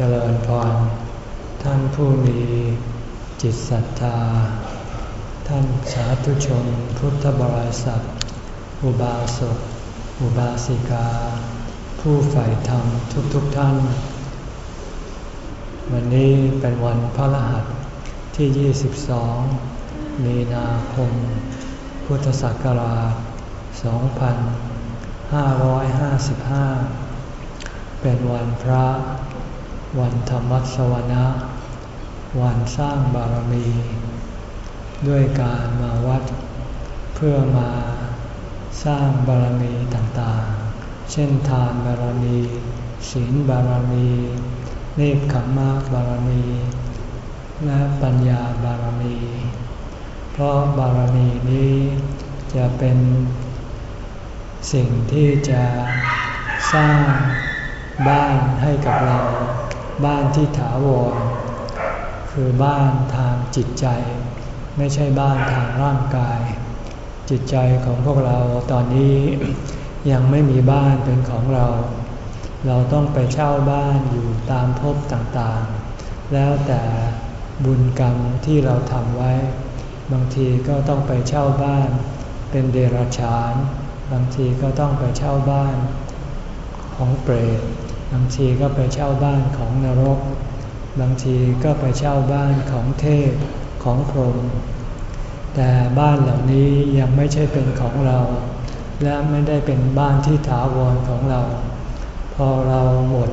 เจริญพร ท่านผู้มีจิตศรัทธา ท่านสาธุชนพุทธบริษัท อุบาสก อุบาสิกา ผู้ใฝ่ธรรมทุกๆทท่าน วันนี้เป็นวันพระรหัสที่ 22 มีนาคม พุทธศักราช 2555 เป็นวันพระ วันธรรมสวนะ วันสร้างบารมี ด้วยการมาวัด เพื่อมาสร้างบารมีต่างๆ เช่นทานบารมี ศีลบารมีเนคขมมะบารมี และปัญญาบารมี เพราะบารมีนี้จะเป็นสิ่งที่จะสร้างบ้านให้กับเรา บ้านที่ถาวร คือบ้านทางจิตใจ ไม่ใช่บ้านทางร่างกาย จิตใจของพวกเราตอนนี้ยังไม่มีบ้านเป็นของเรา เราต้องไปเช่าบ้านอยู่ตามภพต่างๆ แล้วแต่บุญกรรมที่เราทำไว้ บางทีก็ต้องไปเช่าบ้าน เป็นเดรัจฉาน บางทีก็ต้องไปเช่าบ้านของเปรต บางทีก็ไปเช่าบ้านของนรก บางทีก็ไปเช่าบ้านของเทพของพรหมแต่บ้านเหล่านี้ยังไม่ใช่เป็นของเรา และไม่ได้เป็นบ้านที่ถาวรของเรา พอเราหมด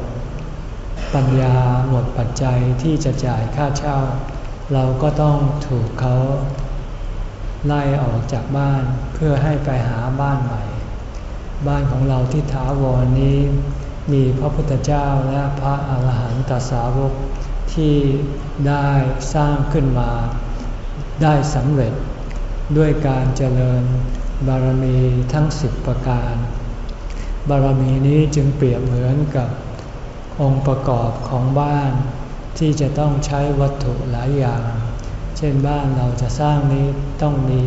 ปัญญาหมดปัจจัยที่จะจ่ายค่าเช่า เราก็ต้องถูกเขาไล่ออกจากบ้านเพื่อให้ไปหาบ้านใหม่ บ้านของเราที่ถาวรนี้ มีพระพุทธเจ้าและพระอาหารหันตสาวกที่ได้สร้างขึ้นมา ได้สำเร็จด้วยการเจริญบารมีทั้งสิบประการ บารมีนี้จึงเปรียบเหมือนกับองค์ประกอบของบ้านที่จะต้องใช้วัตถุหลายอย่าง เช่นบ้านเราจะสร้างนี้ต้องมี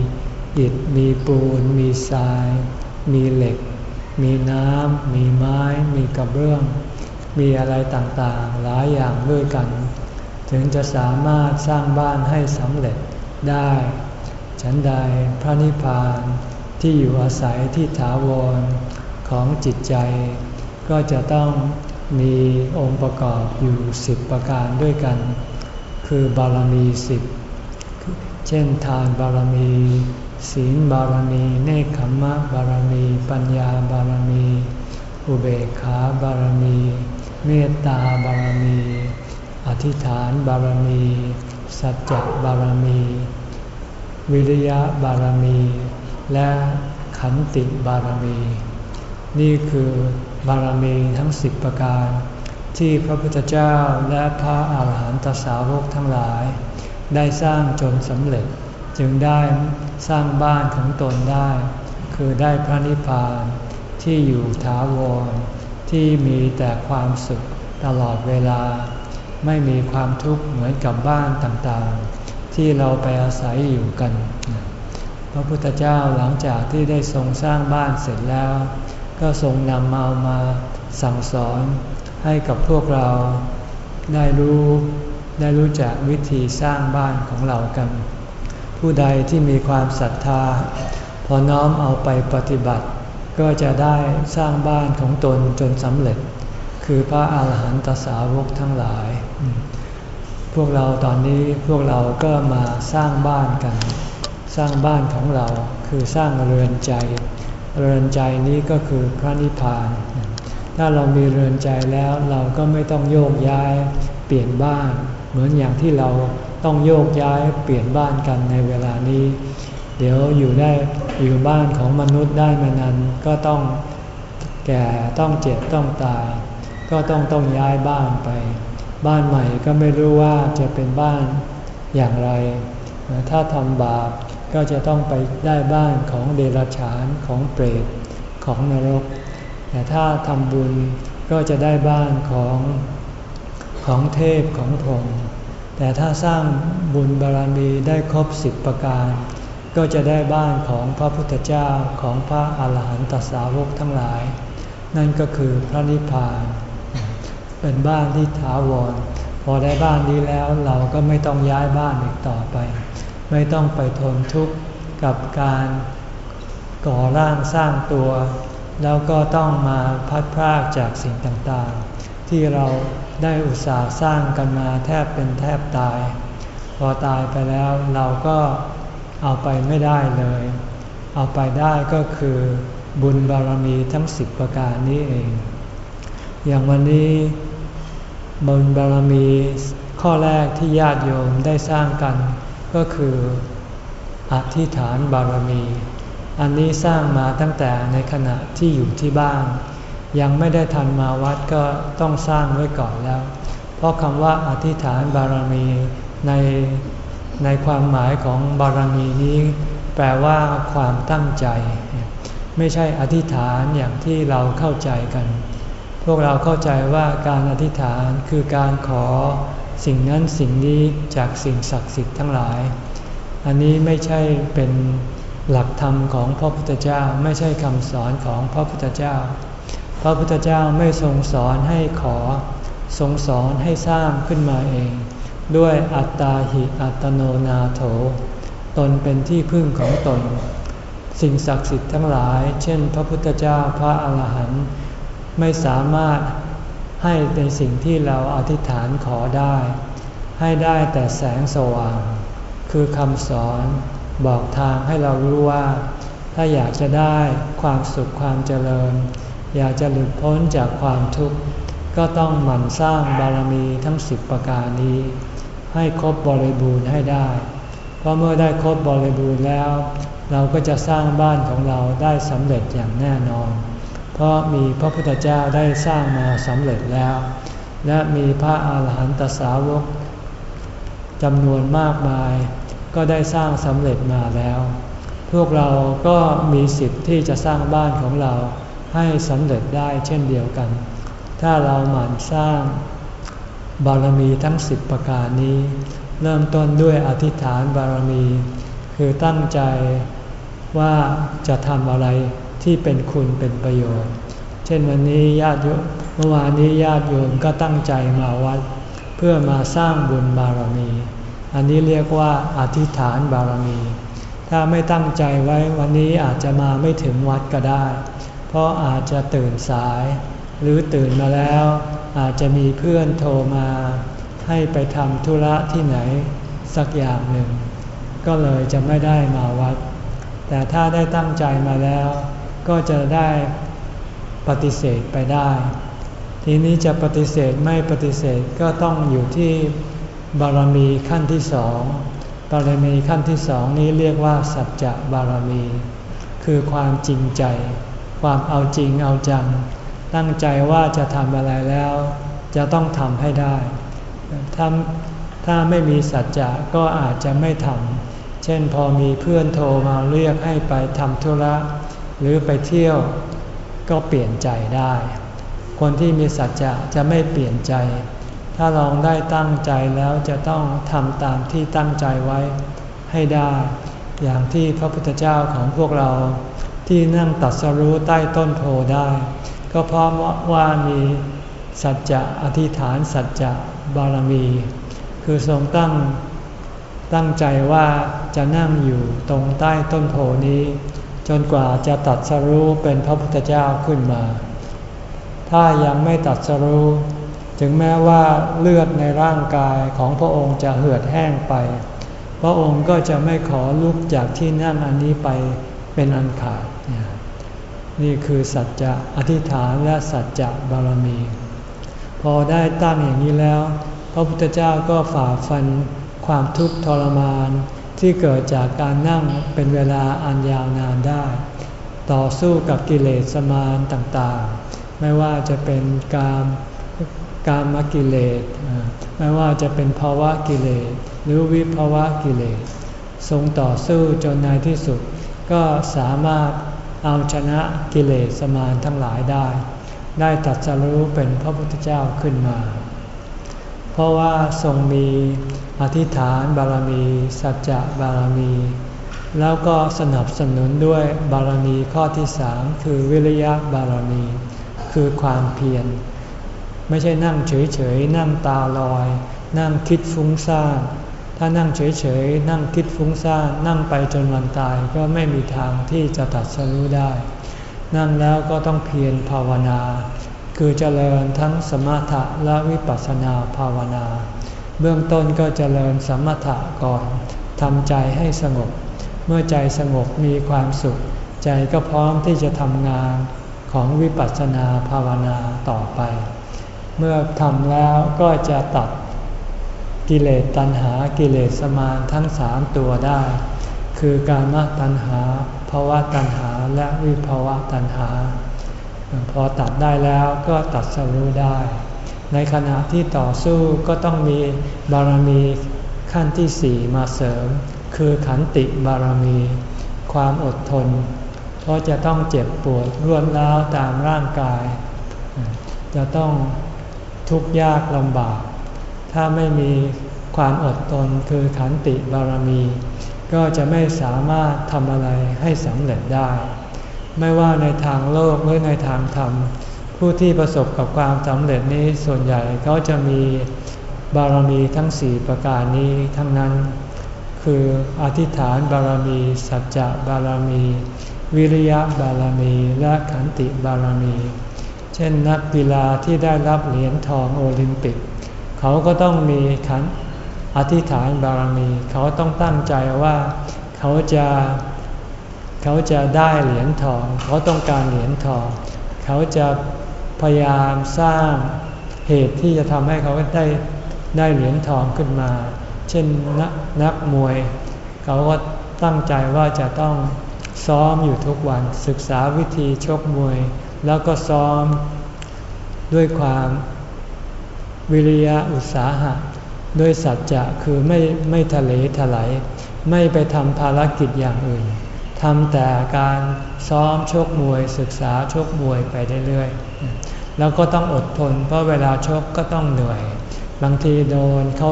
อิฐ มีปูน มีทราย มีเหล็ก มีน้ำ มีไม้ มีกระเบื้อง มีอะไรต่างๆ หลายอย่างด้วยกัน ถึงจะสามารถสร้างบ้านให้สำเร็จได้ ฉันใดพระนิพพานที่อยู่อาศัยที่ถาวรของจิตใจ ก็จะต้องมีองค์ประกอบอยู่สิบประการด้วยกัน คือบารมีสิบเช่นทานบารมี ศีลบารมี เนคขมะบารมี ปัญญาบารมี อุเบกขาบารมี เมตตาบารมี อธิษฐานบารมี สัจจะบารมี วิริยะบารมี และขันติบารมี นี่คือบารมีทั้งสิบประการ ที่พระพุทธเจ้าและพระอาหารหันตสาวกทั้งหลาย ได้สร้างจนสำเร็จ จึงได้สร้างบ้านของตนได้ คือได้พระนิพพานที่อยู่ถาวร ที่มีแต่ความสุขตลอดเวลา ไม่มีความทุกข์เหมือนกับบ้านต่างๆ ที่เราไปอาศัยอยู่กัน พระพุทธเจ้าหลังจากที่ได้ทรงสร้างบ้านเสร็จแล้ว ก็ทรงนำเอามาสั่งสอนให้กับพวกเราได้รู้ได้รู้จักวิธีสร้างบ้านของเรากัน ผู้ใดที่มีความศรัทธา พอน้อมเอาไปปฏิบัติ ก็จะได้สร้างบ้านของตนจนสำเร็จ คือพระอาหารหันตสาวกทั้งหลาย พวกเราตอนนี้พวกเราก็มาสร้างบ้านกัน สร้างบ้านของเราคือสร้างเรือนใจ เรือนใจนี้ก็คือพระนิพพาน ถ้าเรามีเรือนใจแล้วเราก็ไม่ต้องโยกย้ายเปลี่ยนบ้าน เหมือนอย่างที่เรา ต้องโยกย้ายเปลี่ยนบ้านกันในเวลานี้ เดี๋ยวอยู่ได้อยู่บ้านของมนุษย์ได้มานานก็ต้องแก่ต้องเจ็บต้องตาย ก็ต้องต้องย้ายบ้านไป บ้านใหม่ก็ไม่รู้ว่าจะเป็นบ้านอย่างไร ถ้าทำบาปก็จะต้องไปได้บ้านของเดรัจฉานของเปรตของนรก แต่ถ้าทำบุญก็จะได้บ้านของของเทพของพรหม แต่ถ้าสร้างบุญบารมีได้ครบสิบประการ ก็จะได้บ้านของพระพุทธเจ้าของพระอาหารหันตสาวกทั้งหลาย นั่นก็คือพระนิพพาน เป็นบ้านที่ถาวร พอได้บ้านนี้แล้วเราก็ไม่ต้องย้ายบ้านอีกต่อไป ไม่ต้องไปทนทุกข์กับการก่อร่างสร้างตัว แล้วก็ต้องมาพัดพรากจากสิ่งต่างๆ ที่เรา ได้อุตสาห์สร้างกันมาแทบเป็นแทบตาย พอตายไปแล้วเราก็เอาไปไม่ได้เลย เอาไปได้ก็คือบุญบารมีทั้งสิบประการนี้เอง อย่างวันนี้บุญบารมีข้อแรกที่ญาติโยมได้สร้างกัน ก็คืออธิษฐานบารมี อันนี้สร้างมาตั้งแต่ในขณะที่อยู่ที่บ้าน ยังไม่ได้ทันมาวัดก็ต้องสร้างไว้ก่อนแล้ว เพราะคำว่าอธิษฐานบารมีในในความหมายของบารมีนี้แปลว่าความตั้งใจ ไม่ใช่อธิษฐานอย่างที่เราเข้าใจกัน พวกเราเข้าใจว่าการอธิษฐานคือการขอสิ่งนั้นสิ่งนี้จากสิ่งศักดิ์สิทธิ์ทั้งหลาย อันนี้ไม่ใช่เป็นหลักธรรมของพระพุทธเจ้า ไม่ใช่คำสอนของพระพุทธเจ้า พระพุทธเจ้าไม่ทรงสอนให้ขอ ทรงสอนให้สร้างขึ้นมาเอง ด้วยอัตตาหิอัตโนนาโถ ตนเป็นที่พึ่งของตน สิ่งศักดิ์สิทธิ์ทั้งหลาย เช่น พระพุทธเจ้าพระอาหารหันต์ไม่สามารถให้ในสิ่งที่เราอธิษฐานขอได้ ให้ได้แต่แสงสว่าง คือคำสอนบอกทางให้เรารู้ว่า ถ้าอยากจะได้ความสุขความเจริญ อยากจะหลุดพ้นจากความทุกข์ ก็ต้องหมั่นสร้างบารมีทั้งสิบประการนี้ ให้ครบบริบูรณ์ให้ได้ เพราะเมื่อได้ครบบริบูรณ์แล้ว เราก็จะสร้างบ้านของเราได้สำเร็จอย่างแน่นอน เพราะมีพระพุทธเจ้าได้สร้างมาสำเร็จแล้ว และมีพระอาหารหันตสาวกจำนวนมากมาย ก็ได้สร้างสำเร็จมาแล้ว พวกเราก็มีสิทธิ์ที่จะสร้างบ้านของเรา ให้สำเร็จได้เช่นเดียวกัน ถ้าเราหมั่นสร้างบารมีทั้งสิบประการนี้ เริ่มต้นด้วยอธิษฐานบารมี คือตั้งใจว่าจะทำอะไรที่เป็นคุณเป็นประโยชน์ เช่นวันนี้ญาติโยมเมื่อวานนี้ญาติโยมก็ตั้งใจมาวัด เพื่อมาสร้างบุญบารมี อันนี้เรียกว่าอธิษฐานบารมี ถ้าไม่ตั้งใจไว้วันนี้อาจจะมาไม่ถึงวัดก็ได้ เพราะอาจจะตื่นสาย หรือตื่นมาแล้ว อาจจะมีเพื่อนโทรมา ให้ไปทำธุระที่ไหนสักอย่างหนึ่ง ก็เลยจะไม่ได้มาวัด แต่ถ้าได้ตั้งใจมาแล้ว ก็จะได้ปฏิเสธไปได้ ทีนี้จะปฏิเสธไม่ปฏิเสธก็ต้องอยู่ที่บารมีขั้นที่สองบารมีขั้นที่สองนี้เรียกว่าสัจจะบารมี คือความจริงใจ ความเอาจริงเอาจัง ตั้งใจว่าจะทำอะไรแล้ว จะต้องทำให้ได้ถ้าถ้าไม่มีสัจจะก็อาจจะไม่ทำเช่นพอมีเพื่อนโทรมาเรียกให้ไปทำธุระหรือไปเที่ยวก็เปลี่ยนใจได้ คนที่มีสัจจะจะไม่เปลี่ยนใจ ถ้าลองได้ตั้งใจแล้วจะต้องทำตามที่ตั้งใจไว้ให้ได้ อย่างที่พระพุทธเจ้าของพวกเรา ที่นั่งตัดสรู้ใต้ต้นโพได้ ก็เพราะว่ามีสัจจะอธิษฐานสัจจะบารมี คือทรงตั้งตั้งใจว่าจะนั่งอยู่ตรงใต้ต้นโพนี้ จนกว่าจะตัดสรู้เป็นพระพุทธเจ้าขึ้นมา ถ้ายังไม่ตัดสรู้ ถึงแม้ว่าเลือดในร่างกายของพระองค์จะเหือดแห้งไป พระองค์ก็จะไม่ขอลุกจากที่นั่งอันนี้ไป เป็นอันขาด นี่คือสัจจะอธิษฐานและสัจจะบารมี พอได้ตั้งอย่างนี้แล้ว พระพุทธเจ้าก็ฝ่าฟันความทุกข์ทรมานที่เกิดจากการนั่งเป็นเวลาอันยาวนานได้ ต่อสู้กับกิเลสมารต่างๆ ไม่ว่าจะเป็นการการมกิเลส ไม่ว่าจะเป็นภาวะกิเลส หรือวิภาวะกิเลส ทรงต่อสู้จนในที่สุด ก็สามารถเอาชนะกิเลสมารทั้งหลายได้ ได้ตัดสรู้เป็นพระพุทธเจ้าขึ้นมา เพราะว่าทรงมีอธิษฐานบารมี สัจจะบารมี แล้วก็สนับสนุนด้วยบารมีข้อที่สามคือวิริยะบารมี คือความเพียรไม่ใช่นั่งเฉยๆ นั่งตาลอย นั่งคิดฟุ้งซ่าน ถ้านั่งเฉยๆ นั่งคิดฟุ้งซ่านนั่งไปจนวันตายก็ไม่มีทางที่จะตัดสรู้ได้ นั่งแล้วก็ต้องเพียรภาวนา คือเจริญทั้งสมถะและวิปัสสนาภาวนา เบื้องต้นก็เจริญสมถะก่อนทำใจให้สงบ เมื่อใจสงบมีความสุข ใจก็พร้อมที่จะทำงานของวิปัสสนาภาวนาต่อไป เมื่อทำแล้วก็จะตัด กิเลสตัณหากิเลสสมานทั้งสามตัวได้ คือการมตัณหาภาวะตัณหาและวิภาวะตัณหา พอตัดได้แล้วก็ตัดสรู้ได้ ในขณะที่ต่อสู้ก็ต้องมีบารมีขั้นที่สี่มาเสริม คือขันติบารมี ความอดทน เพราะจะต้องเจ็บปวดรวดร้าวตามร่างกาย จะต้องทุกข์ยากลำบาก ถ้าไม่มีความอดทนคือขันติบารมี ก็จะไม่สามารถทำอะไรให้สำเร็จได้ ไม่ว่าในทางโลกหรือในทางธรรม ผู้ที่ประสบกับความสำเร็จนี้ส่วนใหญ่เขาจะมีบารมีทั้งสี่ประการนี้ทั้งนั้น คืออธิษฐานบารมี สัจจะบารมี วิริยะบารมี และขันติบารมี เช่นนักกีฬาที่ได้รับเหรียญทองโอลิมปิก เขาก็ต้องมีขันอธิษฐานบารมี เขาต้องตั้งใจว่าเขาจะเขาจะได้เหรียญทอง เขาต้องการเหรียญทอง เขาจะพยายามสร้างเหตุที่จะทำให้เขาได้ได้เหรียญทองขึ้นมา เช่นนนักมวย เขาก็ตั้งใจว่าจะต้องซ้อมอยู่ทุกวันศึกษาวิธีชกมวย แล้วก็ซ้อมด้วยความ วิริยะอุตสาหะ ด้วยสัจจะคือไม่ไม่ทะเลถลายไม่ไปทำภารกิจอย่างอื่นทำแต่การซ้อมชกมวย ศึกษาชกมวยไปเรื่อยๆแล้วก็ต้องอดทน เพราะเวลาชกก็ต้องเหนื่อย บางทีโดนเขา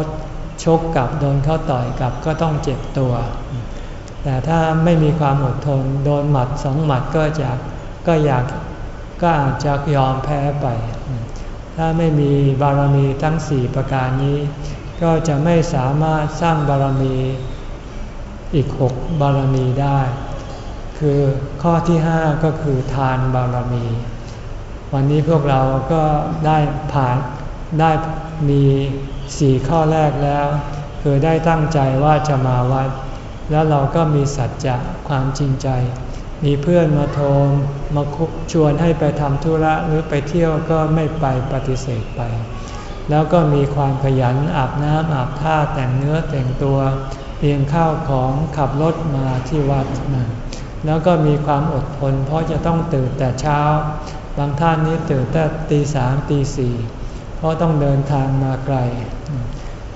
ชกกับโดนเขาต่อยกับก็ต้องเจ็บตัว แต่ถ้าไม่มีความอดทน โดนหมัดสองหมัดก็จะก็อยากก็อาจจะยอมแพ้ไป ถ้าไม่มีบารมีทั้งสี่ประการนี้ ก็จะไม่สามารถสร้างบารมีอีกหกบารมีได้ คือข้อที่ห้าก็คือทานบารมี วันนี้พวกเราก็ได้ผ่านได้มีสี่ข้อแรกแล้ว คือได้ตั้งใจว่าจะมาวัด แล้วเราก็มีสัจจะความจริงใจ มีเพื่อนมาโทรมาชวนให้ไปทำธุระหรือไปเที่ยวก็ไม่ไปปฏิเสธไป แล้วก็มีความขยันอาบน้ำอาบท่าแต่งเนื้อแต่งตัวเรียงข้าวของขับรถมาที่วัดนะแล้วก็มีความอดทนเพราะจะต้องตื่นแต่เช้า บางท่านนี้ตื่นแต่ตีสามตีสี่เพราะต้องเดินทางมาไกล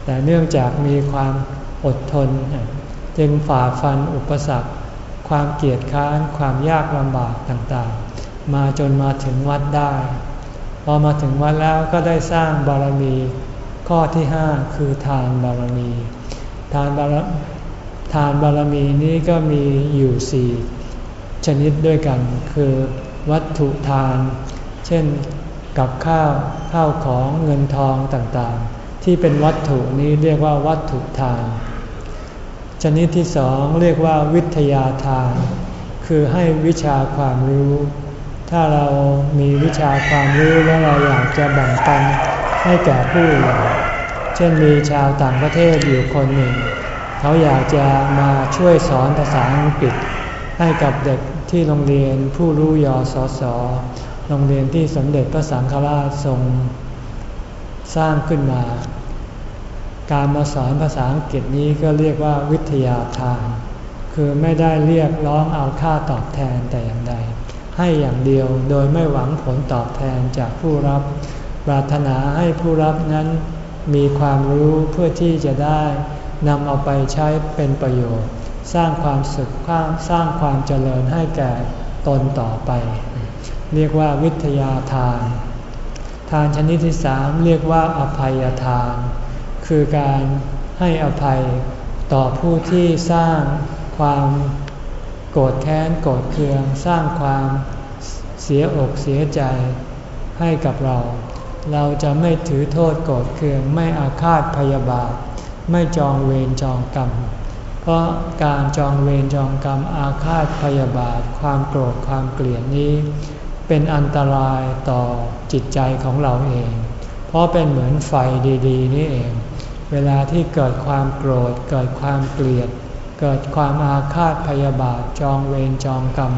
แต่เนื่องจากมีความอดทน จึงฝ่าฟันอุปสรรค ความเกียดค้านความยากลำบากต่างๆ มาจนมาถึงวัดได้ พอมาถึงวัดแล้วก็ได้สร้างบารมี ข้อที่ห้าคือทานบารมี ทานบารทานบารมีนี้ก็มีอยู่สี่ชนิดด้วยกัน คือวัตถุทาน เช่นกับข้าวข้าวของเงินทองต่างๆ ที่เป็นวัตถุนี้เรียกว่าวัตถุทาน ชนิดที่สองเรียกว่าวิทยาทาน คือให้วิชาความรู้ ถ้าเรามีวิชาความรู้แล้วเราอยากจะแบ่งปันให้แก่ผู้อื่นเช่นมีชาวต่างประเทศอยู่คนหนึ่ง เขาอยากจะมาช่วยสอนภาษาอังกฤษ ให้กับเด็กที่โรงเรียนผู้รู้ยอสอสอโรงเรียนที่สมเด็จพระสังฆราชทรงสร้างขึ้นมา การมาสอนภาษาอังกฤษนี้ก็เรียกว่าวิทยาทาน คือไม่ได้เรียกร้องเอาค่าตอบแทนแต่อย่างใด ให้อย่างเดียวโดยไม่หวังผลตอบแทนจากผู้รับ ปรารถนาให้ผู้รับนั้นมีความรู้เพื่อที่จะได้นำเอาไปใช้เป็นประโยชน์ สร้างความสุขสร้างความเจริญให้แก่ตนต่อไป เรียกว่าวิทยาทาน ทานชนิดที่สามเรียกว่าอภัยทาน คือการให้อภัยต่อผู้ที่สร้างความโกรธแค้นโกรธเคืองสร้างความเสียอกเสียใจให้กับเรา เราจะไม่ถือโทษโกรธเคืองไม่อาฆาตพยาบาท ไม่จองเวรจองกรรม เพราะการจองเวรจองกรรมอาฆาตพยาบาท ความโกรธความเกลียดนี้ เป็นอันตรายต่อจิตใจของเราเอง เพราะเป็นเหมือนไฟดี ๆ นี่เอง เวลาที่เกิดความโกรธ เกิดความเกลียด เกิดความอาฆาตพยาบาทจองเวรจองกรรม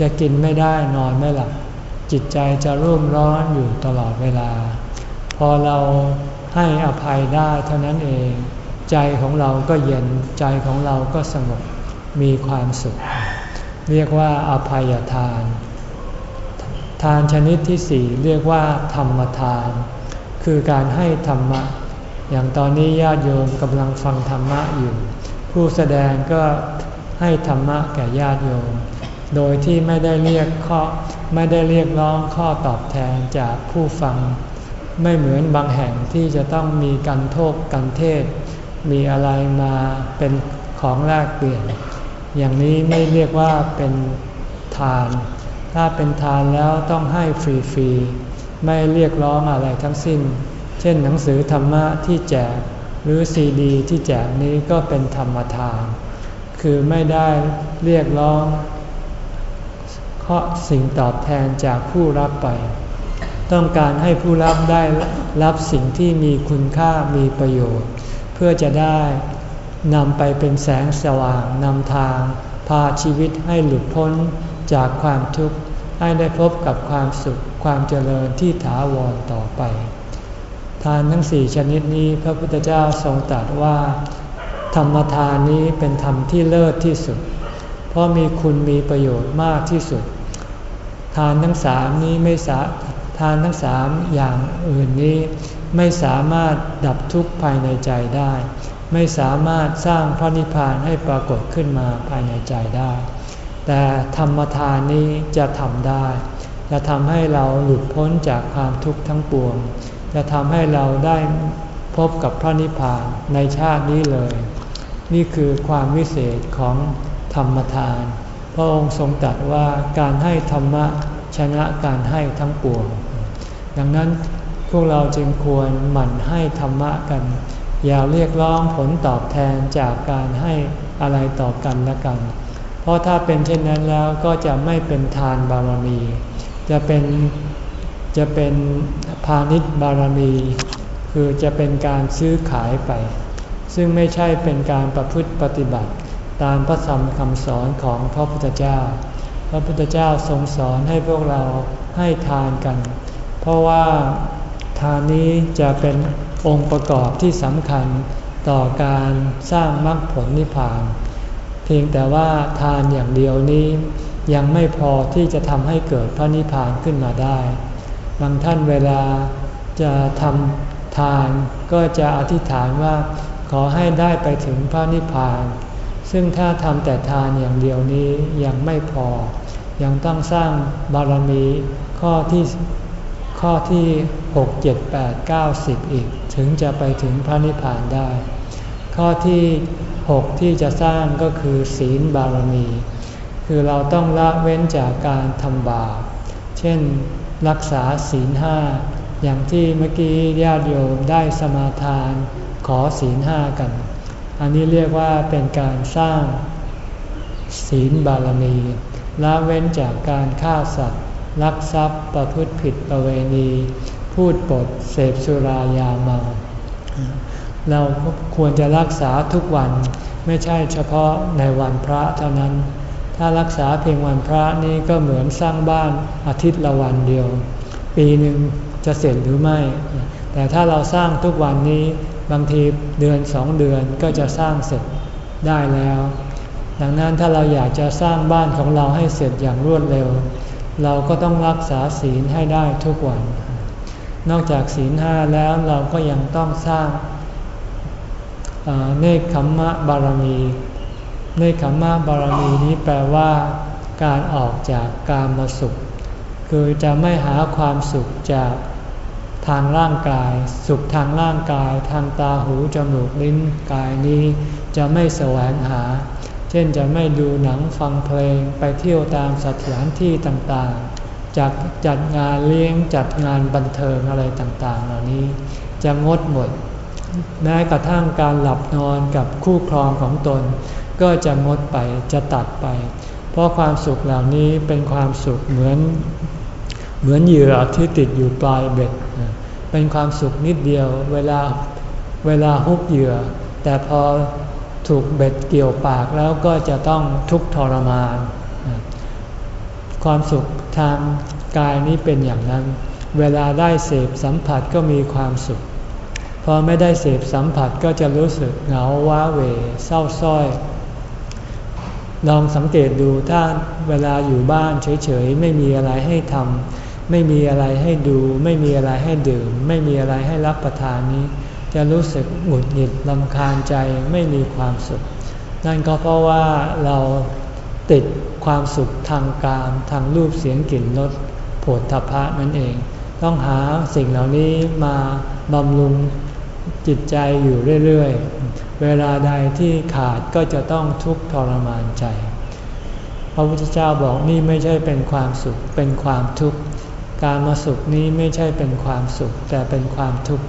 จะกินไม่ได้นอนไม่หลับ จิตใจจะรุ่มร้อนอยู่ตลอดเวลา พอเราให้อภัยได้เท่านั้นเอง ใจของเราก็เย็นใจของเราก็สงบมีความสุข เรียกว่าอภัยทาน ทานชนิดที่สี่เรียกว่าธรรมทาน คือการให้ธรรมะ อย่างตอนนี้ญาติโยมกำลังฟังธรรมะอยู่ ผู้แสดงก็ให้ธรรมะแก่ญาติโยม โดยที่ไม่ได้เรียกข้อไม่ได้เรียกร้องข้อตอบแทนจากผู้ฟัง ไม่เหมือนบางแห่งที่จะต้องมีการโทษกันเทศ มีอะไรมาเป็นของแลกเปลี่ยน อย่างนี้ไม่เรียกว่าเป็นทาน ถ้าเป็นทานแล้วต้องให้ฟรีๆ ไม่เรียกร้องอะไรทั้งสิ้น เช่นหนังสือธรรมะที่แจกหรือซีดี ที่แจกนี้ก็เป็นธรรมทาน คือไม่ได้เรียกร้องพราะสิ่งตอบแทนจากผู้รับไป ต้องการให้ผู้รับได้รับสิ่งที่มีคุณค่ามีประโยชน์ เพื่อจะได้นำไปเป็นแสงสว่างนำทาง พาชีวิตให้หลุดพ้นจากความทุกข์ให้ได้พบกับความสุขความเจริญที่ถาวรต่อไป ทานทั้งสี่ชนิดนี้พระพุทธเจ้าทรงตรัสว่า ธรรมทานนี้เป็นธรรมที่เลิศที่สุด เพราะมีคุณมีประโยชน์มากที่สุด ทานทั้งสามนี้ไม่สาทานทั้งสามอย่างอื่นนี้ ไม่สามารถดับทุกข์ภายในใจได้ ไม่สามารถสร้างพระนิพพานให้ปรากฏขึ้นมาภายในใจได้ แต่ธรรมทานนี้จะทำได้ จะทำให้เราหลุดพ้นจากความทุกข์ทั้งปวง จะทำให้เราได้พบกับพระนิพพานในชาตินี้เลย นี่คือความวิเศษของธรรมทาน พระองค์ทรงตรัสว่าการให้ธรรมะชนะการให้ทั้งปวง ดังนั้นพวกเราจึงควรหมั่นให้ธรรมะกัน อย่าเรียกร้องผลตอบแทนจากการให้อะไรต่อกันละกัน เพราะถ้าเป็นเช่นนั้นแล้วก็จะไม่เป็นทานบารมี จะเป็นจะเป็นพาณิชย์บารมี คือจะเป็นการซื้อขายไป ซึ่งไม่ใช่เป็นการประพฤติปฏิบัติตามพระธรรมคำสอนของพระพุทธเจ้า พระพุทธเจ้าทรงสอนให้พวกเราให้ทานกัน เพราะว่าทานนี้จะเป็นองค์ประกอบที่สำคัญต่อการสร้างมรรคผลนิพพาน เพียงแต่ว่าทานอย่างเดียวนี้ ยังไม่พอที่จะทำให้เกิดพระนิพพานขึ้นมาได้ บางท่านเวลาจะทำทานก็จะอธิษฐานว่าขอให้ได้ไปถึงพระนิพพาน ซึ่งถ้าทำแต่ทานอย่างเดียวนี้ยังไม่พอ ยังต้องสร้างบารมีข้อที่ข้อที่ 6 7 8 9 10 อีก ถึงจะไปถึงพระนิพพานได้ ข้อที่ 6 ที่จะสร้างก็คือศีลบารมี คือเราต้องละเว้นจากการทำบาป เช่นรักษาศีลห้าอย่างที่เมื่อกี้ญาติโยมได้สมาทานขอศีลห้ากัน อันนี้เรียกว่าเป็นการสร้างศีลบารมีละเว้นจากการฆ่าสัตว์ลักทรัพย์ประพฤติผิดประเวณี พูดปดเสพสุรายาเมา เราควรจะรักษาทุกวันไม่ใช่เฉพาะในวันพระเท่านั้น ถ้ารักษาเพียงวันพระนี้ก็เหมือนสร้างบ้านอาทิตย์ละวันเดียว ปีหนึ่งจะเสร็จหรือไม่ แต่ถ้าเราสร้างทุกวันนี้บางทีเดือนสองเดือนก็จะสร้างเสร็จได้แล้ว ดังนั้นถ้าเราอยากจะสร้างบ้านของเราให้เสร็จอย่างรวดเร็ว เราก็ต้องรักษาศีลให้ได้ทุกวัน นอกจากศีลห้าแล้วเราก็ยังต้องสร้างเนคขมมะบารมี เนคขมะบารมีนี้แปลว่าการออกจากกามมาสุข คือจะไม่หาความสุขจากทางร่างกาย สุขทางร่างกาย ทางตาหูจมูกลิ้นกายนี้ จะไม่แสวงหา เช่นจะไม่ดูหนังฟังเพลงไปเที่ยวตามสถานที่ต่างๆจากจัดงานเลี้ยงจัดงานบันเทิงอะไรต่างๆ เหล่านี้ จะงดหมด แม้กระทั่งการหลับนอนกับคู่ครองของตน ก็จะงดไปจะตัดไป เพราะความสุขเหล่านี้เป็นความสุขเหมือน เหมือนเหยื่อที่ติดอยู่ปลายเบ็ด เป็นความสุขนิดเดียวเวลาเวลาฮุบเหยื่อ แต่พอถูกเบ็ดเกี่ยวปากแล้วก็จะต้องทุกข์ทรมาน ความสุขทางกายนี้เป็นอย่างนั้น เวลาได้เสพสัมผัสก็มีความสุข พอไม่ได้เสพสัมผัสก็จะรู้สึกเหงาว้าเหวเศร้าส้อย ลองสังเกตดูถ้าเวลาอยู่บ้านเฉยๆ ไม่มีอะไรให้ทำไม่มีอะไรให้ดู ไม่มีอะไรให้ดื่ม ไม่มีอะไรให้รับประทานนี้ จะรู้สึกหงุดหงิดลำคาญใจไม่มีความสุข นั่นก็เพราะว่าเราติดความสุขทางการทางรูปเสียงกลิ่นรสผฏฐพะนั่นเอง ต้องหาสิ่งเหล่านี้มาบำรุง จิตใจอยู่เรื่อยๆ เวลาใดที่ขาดก็จะต้องทุกข์ทรมานใจ พระพุทธเจ้าบอกนี่ไม่ใช่เป็นความสุข เป็นความทุกข์ การมาสุขนี้ไม่ใช่เป็นความสุข แต่เป็นความทุกข์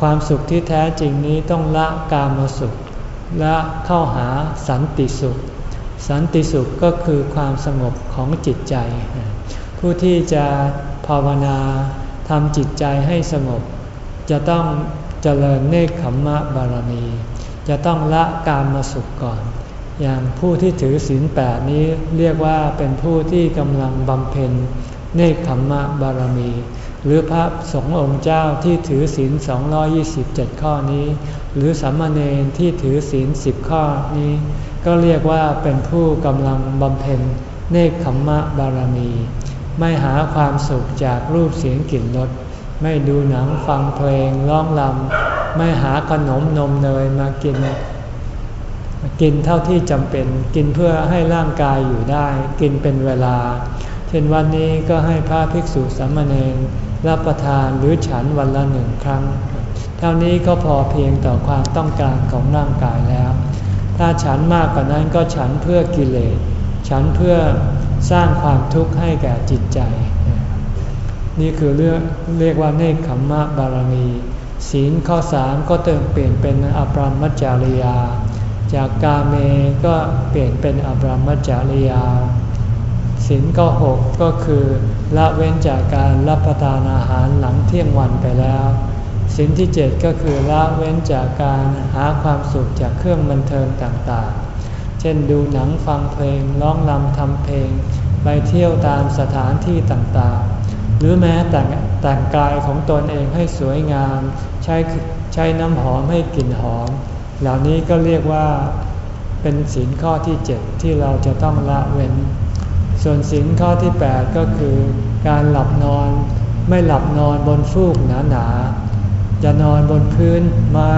ความสุขที่แท้จริงนี้ต้องละกามสุข และเข้าหาสันติสุข สันติสุขก็คือความสงบของจิตใจ ผู้ที่จะภาวนาทำจิตใจให้สงบ จะต้อง เจริญเนคขมมะบารมี จะต้องละกามมาสุขก่อน อย่างผู้ที่ถือศีลแปดนี้เรียกว่าเป็นผู้ที่กำลังบำเพ็ญเนคขมมะบารมี หรือพระสงฆ์องค์เจ้าที่ถือศีล 227 ข้อนี้ หรือสามเณรที่ถือศีล 10 ข้อนี้ ก็เรียกว่าเป็นผู้กำลังบำเพ็ญเนคขมมะบารมี ไม่หาความสุขจากรูปเสียงกลิ่นรส ไม่ดูหนังฟังเพลงร้องลำไม่หาขนมนมเนยมากิน กินเท่าที่จำเป็น กินเพื่อให้ร่างกายอยู่ได้ กินเป็นเวลา เช่นวันนี้ก็ให้พระภิกษุสามเณรรับประทานหรือฉันวันละหนึ่งครั้ง เท่านี้ก็พอเพียงต่อความต้องการของร่างกายแล้ว ถ้าฉันมากกว่านั้นก็ฉันเพื่อกิเลส ฉันเพื่อสร้างความทุกข์ให้แก่จิตใจ นี่คือเรื่องเรียกว่าเนคขมมะบารมี ศีลข้อสามก็เติมเปลี่ยนเป็นอปรมัจจาริยา จากกาเมก็เปลี่ยนเป็นอปรมัจจาริยาศีลก็หกก็คือละเว้นจากการรับประทานอาหารหลังเที่ยงวันไปแล้วศีลที่เจ็ดก็คือละเว้นจากการหาความสุขจากเครื่องบันเทิงต่างๆ เช่นดูหนังฟังเพลงร้องรำทำเพลง ไปเที่ยวตามสถานที่ต่างๆ หรือแม้แต่งแต่งกายของตนเองให้สวยงาม ใช้ใช้น้ำหอมให้กลิ่นหอม เหล่านี้ก็เรียกว่าเป็นศีลข้อที่เจ็ดที่เราจะต้องละเว้น ส่วนสินข้อที่ 8 ก็คือการหลับนอนไม่หลับนอนบนฟูกหนาๆจะนอนบนพื้นไม้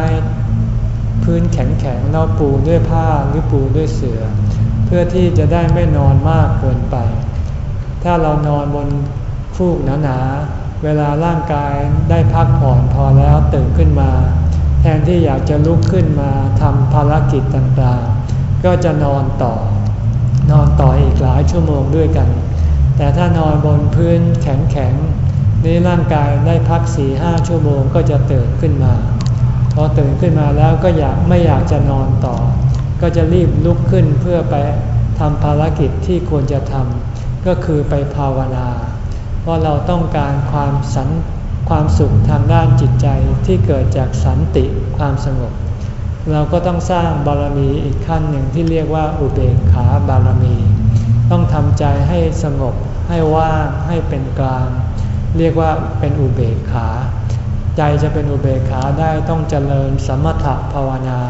พื้นแข็งๆแล้วปูด้วยผ้าหรือปูด้วยเสือ่อ เพื่อที่จะได้ไม่นอนมากเกินไป ถ้าเรานอนบน ฟูกหนาๆ เวลาร่างกายได้พักผ่อนพอแล้วตื่นขึ้นมา แทนที่อยากจะลุกขึ้นมาทำภารกิจต่างๆ ก็จะนอนต่อ นอนต่ออีกหลายชั่วโมงด้วยกัน แต่ถ้านอนบนพื้นแข็งๆนี่ร่างกายได้พักสี่ห้าชั่วโมงก็จะตื่นขึ้นมา พอตื่นขึ้นมาแล้วก็อยากไม่อยากจะนอนต่อ ก็จะรีบลุกขึ้นเพื่อไปทำภารกิจที่ควรจะทำก็คือไปภาวนา เพราะเราต้องการความสันความสุขทางด้านจิตใจที่เกิดจากสันติความสงบ เราก็ต้องสร้างบารมีอีกขั้นหนึ่งที่เรียกว่าอุเบกขาบารมี ต้องทำใจให้สงบให้ว่างให้เป็นกลาง เรียกว่าเป็นอุเบกขา ใจจะเป็นอุเบกขาได้ต้องเจริญสมถภาวนา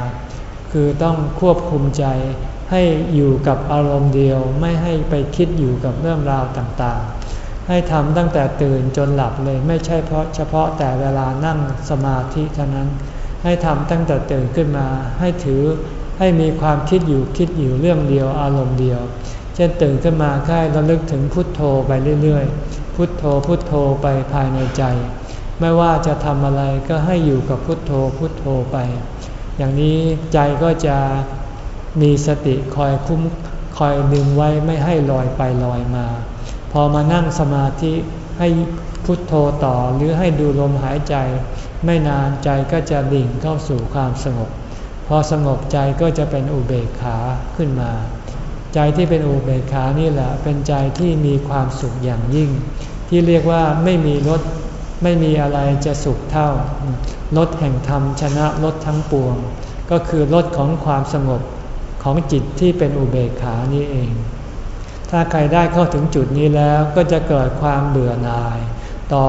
คือต้องควบคุมใจให้อยู่กับอารมณ์เดียวไม่ให้ไปคิดอยู่กับเรื่องราวต่างๆ ให้ทำตั้งแต่ตื่นจนหลับเลยไม่ใช่เพราะเฉพาะแต่เวลานั่งสมาธิเท่านั้น ให้ทำตั้งแต่ตื่นขึ้นมา ให้ถือให้มีความคิดอยู่คิดอยู่เรื่องเดียวอารมณ์เดียว เช่นตื่นขึ้นมาค่ายระลึกถึงพุทโธไปเรื่อยๆ พุทโธพุทโธไปภายในใจ ไม่ว่าจะทำอะไรก็ให้อยู่กับพุทโธพุทโธไป อย่างนี้ใจก็จะมีสติคอยคุ้มคอยดึงไว้ไม่ให้ลอยไปลอยมา พอมานั่งสมาธิให้พุทโธต่อหรือให้ดูลมหายใจ ไม่นานใจก็จะดิ่งเข้าสู่ความสงบ พอสงบใจก็จะเป็นอุเบกขาขึ้นมา ใจที่เป็นอุเบกขานี่แหละเป็นใจที่มีความสุขอย่างยิ่ง ที่เรียกว่าไม่มีรถไม่มีอะไรจะสุขเท่ารถแห่งธรรมชนะรถทั้งปวง ก็คือรถของความสงบของจิตที่เป็นอุเบกขานี้เอง ถ้าใครได้เข้าถึงจุดนี้แล้วก็จะเกิดความเบื่อหน่าย ต่อ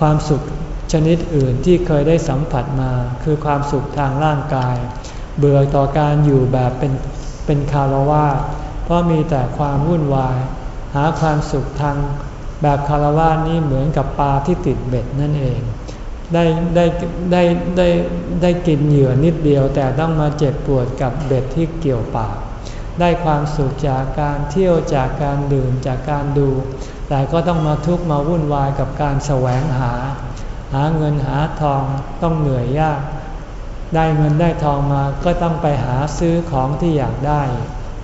ความสุขชนิดอื่นที่เคยได้สัมผัสมา คือความสุขทางร่างกาย เบื่อต่อการอยู่แบบเป็นเป็นคารวะเพราะมีแต่ความวุ่นวาย หาความสุขทางแบบคารวะนี้เหมือนกับปลาที่ติดเบ็ดนั่นเอง ได้ได้ได้ได้ได้กินเหยื่อนิดเดียวแต่ต้องมาเจ็บปวดกับเบ็ดที่เกี่ยวปาก ได้ความสุขจากการเที่ยวจากการดื่มจากการดู แต่ก็ต้องมาทุกข์มาวุ่นวายกับการแสวงหา หาเงินหาทองต้องเหนื่อยยาก ได้เงินได้ทองมาก็ต้องไปหาซื้อของที่อยากได้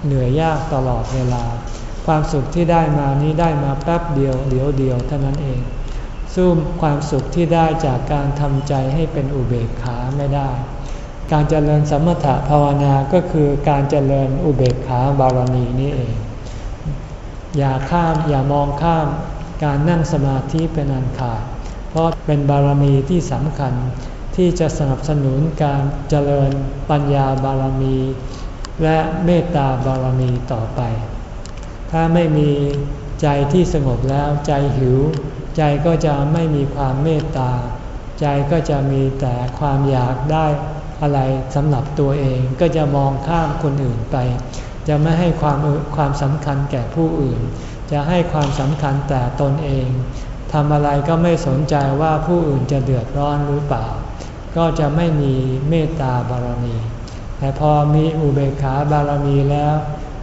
เหนื่อยยากตลอดเวลา ความสุขที่ได้มานี้ได้มาแป๊บเดียวเดียวเดียวเท่านั้นเอง สู้ความสุขที่ได้จากการทำใจให้เป็นอุเบกขาไม่ได้ การเจริญสมถะภาวนาก็คือการเจริญอุเบกขาบารมีนี้เอง อย่าข้ามอย่ามองข้ามการนั่งสมาธิเป็นอันขาด เพราะเป็นบารมีที่สำคัญที่จะสนับสนุนการเจริญปัญญาบารมี และเมตตาบารมีต่อไป ถ้าไม่มีใจที่สงบแล้วใจหิว ใจก็จะไม่มีความเมตตา ใจก็จะมีแต่ความอยากได้ อะไรสำหรับตัวเองก็จะมองข้ามคนอื่นไป จะไม่ให้ความความสำคัญแก่ผู้อื่น จะให้ความสำคัญแต่ตนเองทำอะไรก็ไม่สนใจว่าผู้อื่นจะเดือดร้อนหรือเปล่า ก็จะไม่มีเมตตาบารมี แต่พอมีอุเบกขาบารมีแล้ว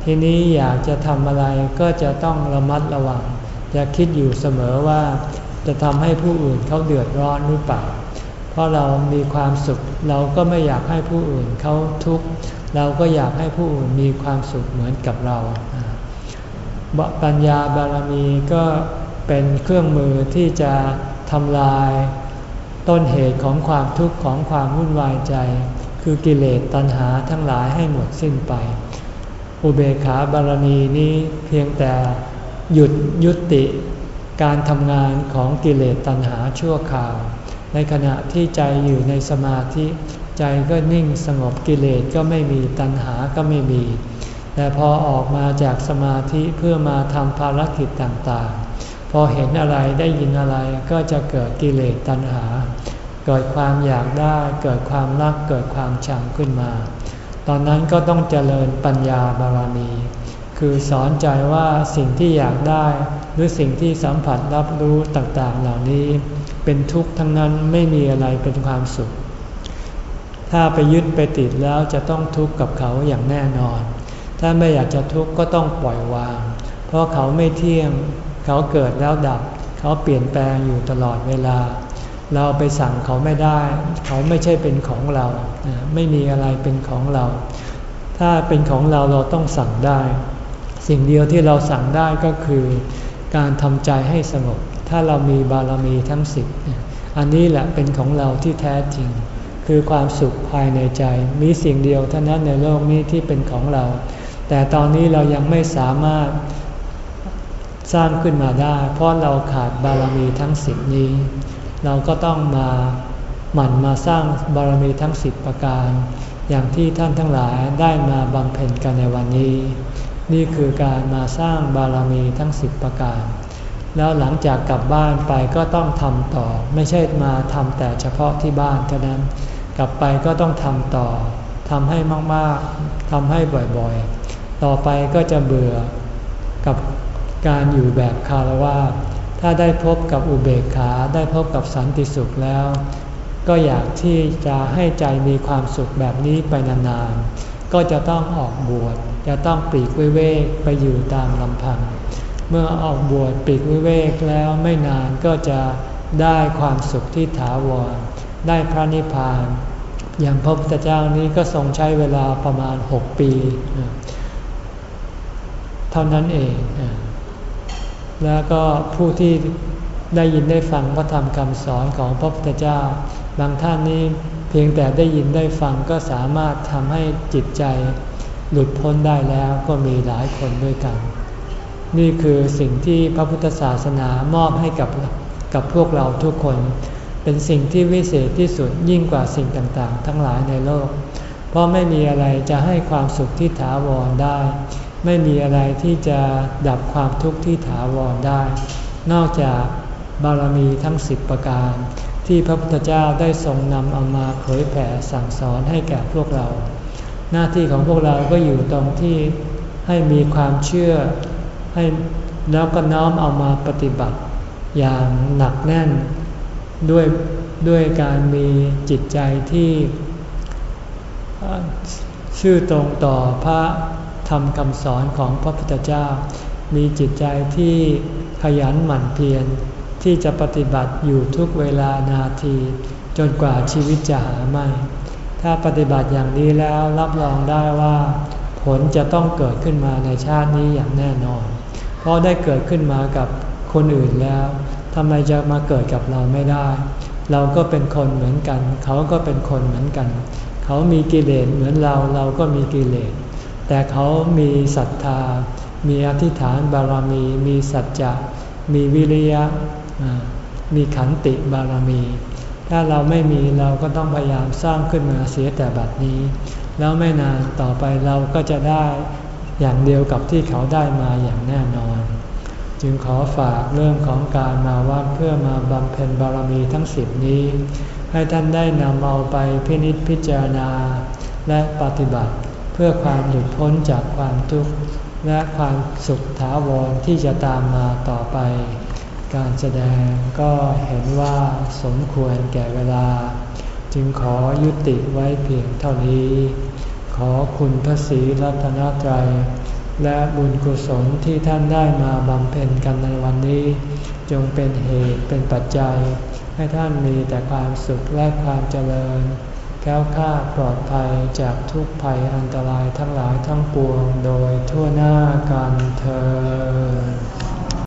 ทีนี้อยากจะทำอะไรก็จะต้องระมัดระวัง จะคิดอยู่เสมอว่าจะทำให้ผู้อื่นเขาเดือดร้อนหรือเปล่า ราะเรามีความสุข เราก็ไม่อยากให้ผู้อื่นเขาทุกข์เราก็อยากให้ผู้อื่นมีความสุขเหมือนกับเรา ปัญญาบารมีก็เป็นเครื่องมือที่จะทำลายต้นเหตุของความทุกข์ของความวุ่นวายใจ คือกิเลสตัณหาทั้งหลายให้หมดสิ้นไป อุเบกขาบารมีนี้เพียงแต่หยุดยุติการทำงานของกิเลสตัณหาชั่วคราว ในขณะที่ใจอยู่ในสมาธิ ใจก็นิ่งสงบกิเลสก็ไม่มีตัณหาก็ไม่มี แต่พอออกมาจากสมาธิเพื่อมาทำภารกิจต่างๆ พอเห็นอะไรได้ยินอะไรก็จะเกิดกิเลสตัณหา เกิดความอยากได้ เกิดความรักเกิดความชังขึ้นมา ตอนนั้นก็ต้องเจริญปัญญาบารมีคือสอนใจว่าสิ่งที่อยากได้ หรือสิ่งที่สัมผัสรับรู้ต่างๆเหล่านี้ เป็นทุกข์ทั้งนั้นไม่มีอะไรเป็นความสุข ถ้าไปยึดไปติดแล้วจะต้องทุกข์กับเขาอย่างแน่นอน ถ้าไม่อยากจะทุกข์ก็ต้องปล่อยวาง เพราะเขาไม่เที่ยง เขาเกิดแล้วดับ เขาเปลี่ยนแปลงอยู่ตลอดเวลา เราไปสั่งเขาไม่ได้ เขาไม่ใช่เป็นของเรา ไม่มีอะไรเป็นของเรา ถ้าเป็นของเราเราต้องสั่งได้ สิ่งเดียวที่เราสั่งได้ก็คือ การทำใจให้สงบ ถ้าเรามีบารมีทั้งสิบอันนี้แหละเป็นของเราที่แท้จริง คือความสุขภายในใจ มีสิ่งเดียวเท่านั้นในโลกนี้ที่เป็นของเรา แต่ตอนนี้เรายังไม่สามารถสร้างขึ้นมาได้ เพราะเราขาดบารมีทั้งสิบนี้ เราก็ต้องมาหมั่นมาสร้างบารมีทั้งสิบประการ อย่างที่ท่านทั้งหลายได้มาบำเพ็ญกันในวันนี้ นี่คือการมาสร้างบารมีทั้งสิบประการ แล้วหลังจากกลับบ้านไปก็ต้องทำต่อ ไม่ใช่มาทำแต่เฉพาะที่บ้านเท่านั้น กลับไปก็ต้องทำต่อทำให้มากๆทำให้บ่อยๆ ต่อไปก็จะเบื่อกับการอยู่แบบคารวะถ้าได้พบกับอุเบกขาได้พบกับสันติสุขแล้ว ก็อยากที่จะให้ใจมีความสุขแบบนี้ไปนานๆ ก็จะต้องออกบวชจะต้องปีกเวกไปอยู่ตามลำพัง เมื่อออกบวชปีกวิเวกแล้วไม่นานก็จะได้ความสุขที่ถาวร ได้พระนิพพาน อย่างพระพุทธเจ้านี้ก็ทรงใช้เวลาประมาณหกปี เท่านั้นเอง แล้วก็ผู้ที่ได้ยินได้ฟังพระธรรมคำสอนของพระพุทธเจ้า บางท่านนี้เพียงแต่ได้ยินได้ฟังก็สามารถทำให้จิตใจหลุดพ้นได้แล้วก็มีหลายคนด้วยกัน นี่คือสิ่งที่พระพุทธศาสนามอบให้กับกับพวกเราทุกคน เป็นสิ่งที่วิเศษที่สุดยิ่งกว่าสิ่งต่างๆ ทั้งหลายในโลก เพราะไม่มีอะไรจะให้ความสุขที่ถาวรได้ ไม่มีอะไรที่จะดับความทุกข์ที่ถาวรได้ นอกจากบารมีทั้งสิบประการ ที่พระพุทธเจ้าได้ทรงนำเอามาเผยแผ่สั่งสอนให้แก่พวกเรา หน้าที่ของพวกเราก็อยู่ตรงที่ให้มีความเชื่อ ให้แล้วก็น้อมเอามาปฏิบัติ อย่างหนักแน่นด้วยด้วยการมีจิตใจที่ชื่อตรงต่อพระธรรมคำสอนของพระพุทธเจ้า มีจิตใจที่ขยันหมั่นเพียรที่จะปฏิบัติอยู่ทุกเวลานาที จนกว่าชีวิตจะหาไม่ ถ้าปฏิบัติอย่างนี้แล้วรับรองได้ว่า ผลจะต้องเกิดขึ้นมาในชาตินี้อย่างแน่นอน เพราะได้เกิดขึ้นมากับคนอื่นแล้วทำไมจะมาเกิดกับเราไม่ได้ เราก็เป็นคนเหมือนกัน เขาก็เป็นคนเหมือนกัน เขามีกิเลสเหมือนเราเราก็มีกิเลส แต่เขามีศรัทธา มีอธิษฐานบารมี มีสัจจะมีวิริยะ มีขันติบารมี ถ้าเราไม่มีเราก็ต้องพยายามสร้างขึ้นมาเสียแต่บัดนี้ แล้วไม่นานต่อไปเราก็จะได้ อย่างเดียวกับที่เขาได้มาอย่างแน่นอน จึงขอฝากเรื่องของการมาวัดเพื่อมาบำเพ็ญบารมีทั้งสิบนี้ ให้ท่านได้นำเอาไปพินิจพิจารณา และปฏิบัติเพื่อความหลุดพ้นจากความทุกข์และความสุขถาวรที่จะตามมาต่อไป การแสดงก็เห็นว่าสมควรแก่เวลา จึงขอยุติไว้เพียงเท่านี้ ขอคุณพระศรีรัตนตรัย และบุญกุศลที่ท่านได้มาบำเพ็ญกันในวันนี้ จงเป็นเหตุเป็นปัจจัย ให้ท่านมีแต่ความสุขและความเจริญ แก้วข้าปลอดภัยจากทุกภัยอันตรายทั้งหลายทั้งปวงโดยทั่วหน้ากันเธอ